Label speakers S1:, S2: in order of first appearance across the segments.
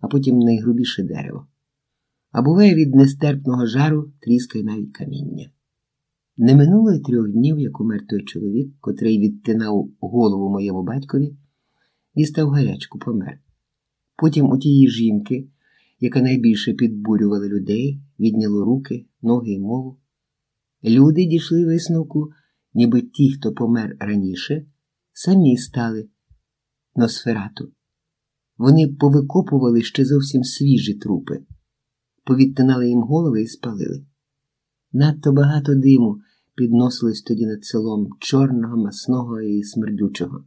S1: а потім найгрубіше дерево. А буває від нестерпного жару тріскає навіть каміння. Не минуло й трьох днів, як умер той чоловік, котрий відтинав голову моєму батькові, дістав гарячку, помер. Потім у тієї жінки, яка найбільше підбурювала людей, відняло руки, ноги й мову. Люди дійшли висновку, ніби ті, хто помер раніше, самі стали носферату. Вони повикопували ще зовсім свіжі трупи, повідтинали їм голови і спалили. Надто багато диму підносилось тоді над селом чорного, масного і смердючого.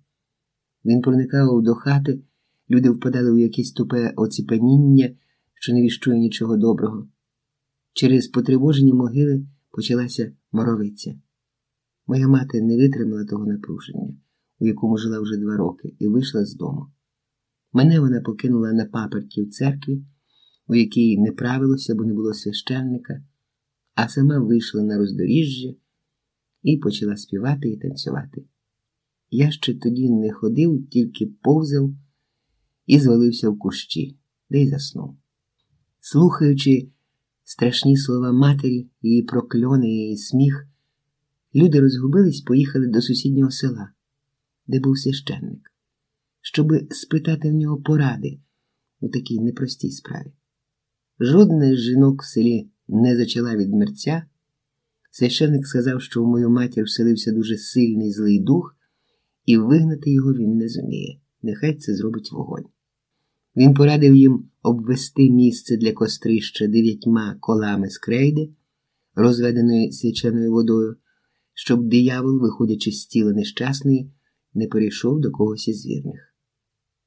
S1: Він проникав до хати, люди впадали у якесь тупе оціпаніння, що не віщує нічого доброго. Через потривожені могили почалася моровиця. Моя мати не витримала того напруження, у якому жила вже два роки, і вийшла з дому. Мене вона покинула на паперті в церкві, у якій не правилося, бо не було священника, а сама вийшла на роздоріжжя і почала співати і танцювати. Я ще тоді не ходив, тільки повзав і звалився в кущі, де й заснув. Слухаючи страшні слова матері, її прокльони, її сміх, люди розгубились, поїхали до сусіднього села, де був священник, щоби спитати в нього поради у такій непростій справі. Жодна з жінок в селі не зачала від мерця. Священник сказав, що в мою матір вселився дуже сильний злий дух, і вигнати його він не зуміє. Нехай це зробить вогонь. Він порадив їм обвести місце для кострища дев'ятьма колами з крейди, розведеної свяченою водою, щоб диявол, виходячи з тіла нещасної, не перейшов до когось із вірних.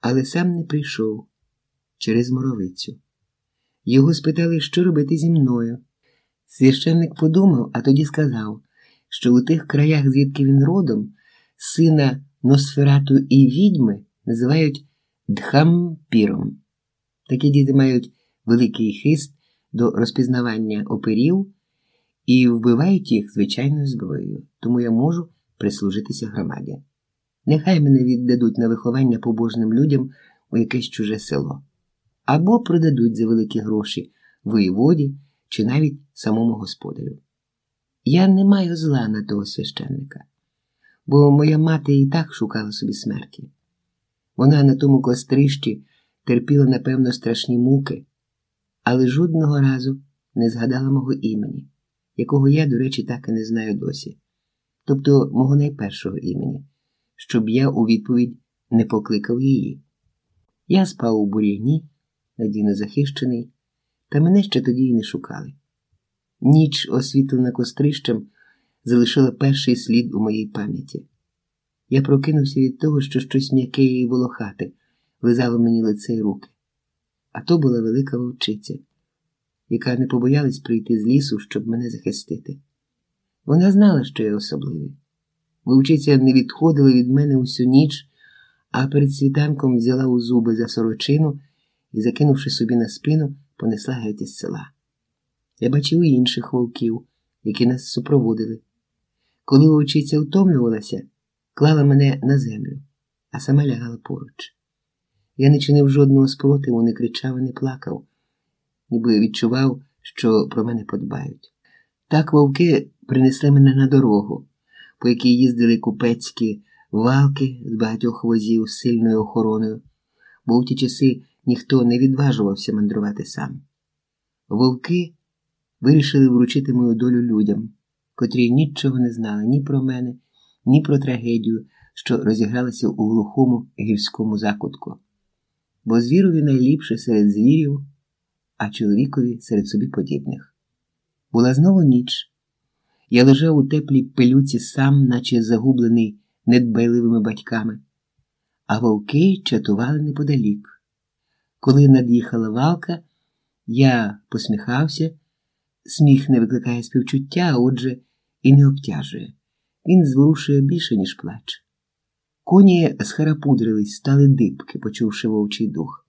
S1: Але сам не прийшов через моровицю. Його спитали, що робити зі мною. Священник подумав, а тоді сказав, що у тих краях, звідки він родом, сина Носферату і відьми називають дхампіром. Такі діти мають великий хист до розпізнавання оперів і вбивають їх звичайною зброєю, тому я можу прислужитися громаді. Нехай мене віддадуть на виховання побожним людям у якесь чуже село, або продадуть за великі гроші воєводі чи навіть самому господарю. Я не маю зла на того священника, бо моя мати і так шукала собі смерті. Вона на тому кострищі терпіла, напевно, страшні муки, але жодного разу не згадала мого імені, якого я, до речі, так і не знаю досі, тобто мого найпершого імені, щоб я у відповідь не покликав її. Я спав у бур'яні, надійно захищений, та мене ще тоді й не шукали. Ніч, освітлена кострищем, залишила перший слід у моїй пам'яті. Я прокинувся від того, що щось м'яке і волохате лизало мені лице й руки. А то була велика вовчиця, яка не побоялась прийти з лісу, щоб мене захистити. Вона знала, що я особливий. Вовчиця не відходила від мене усю ніч, а перед світанком взяла у зуби за сорочину і, закинувши собі на спину, понесла геть із села. Я бачив і інших вовків, які нас супроводили. Коли вовчиця втомлювалася, клала мене на землю, а сама лягала поруч. Я не чинив жодного спротиву, не кричав і не плакав, ніби відчував, що про мене подбають. Так вовки принесли мене на дорогу, по якій їздили купецькі валки з багатьох возів з сильною охороною, бо в ті часи ніхто не відважувався мандрувати сам. Вовки вирішили вручити мою долю людям, котрі нічого не знали ні про мене, ні про трагедію, що розігралася у глухому гірському закутку. Бо звірові найліпше серед звірів, а чоловікові серед собі подібних. Була знову ніч. Я лежав у теплій пилюці сам, наче загублений недбайливими батьками, а вовки чатували неподалік. Коли над'їхала валка, я посміхався, сміх не викликає співчуття, отже, і не обтяжує. Він зворушує більше, ніж плач. Коні схарапудрились, стали дибки, почувши вовчий дух.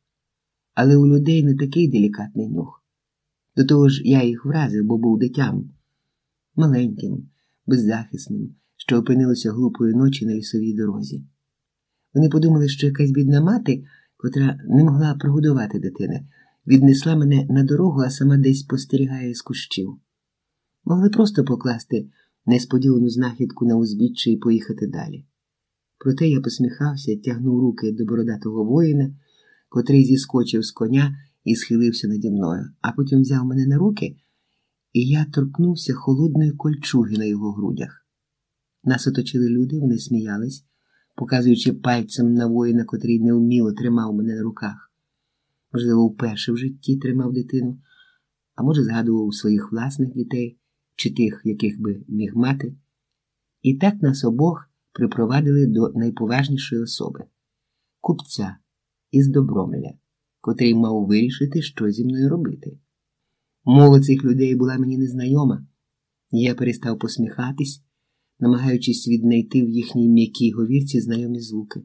S1: Але у людей не такий делікатний нюх. До того ж, я їх вразив, бо був дитям, маленьким, беззахисним, що опинилося глупої ночі на лісовій дорозі. Вони подумали, що якась бідна мати котра не могла прогодувати дитини, віднесла мене на дорогу, а сама десь спостерігає з кущів. Могли просто покласти несподівану знахідку на узбіччя і поїхати далі. Проте я посміхався, тягнув руки до бородатого воїна, котрий зіскочив з коня і схилився наді мною, а потім взяв мене на руки, і я торкнувся холодної кольчуги на його грудях. Нас оточили люди, вони сміялись, показуючи пальцем на воїна, котрий неуміло тримав мене на руках. Можливо, вперше в житті тримав дитину, а може, згадував своїх власних дітей чи тих, яких би міг мати. І так нас обох припровадили до найповажнішої особи купця із Добромеля, котрий мав вирішити, що зі мною робити. Мова цих людей була мені незнайома, я перестав посміхатись, намагаючись віднайти в їхній м'якій говірці знайомі звуки.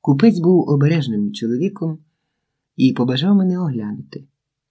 S1: Купець був обережним чоловіком і побажав мене оглянути.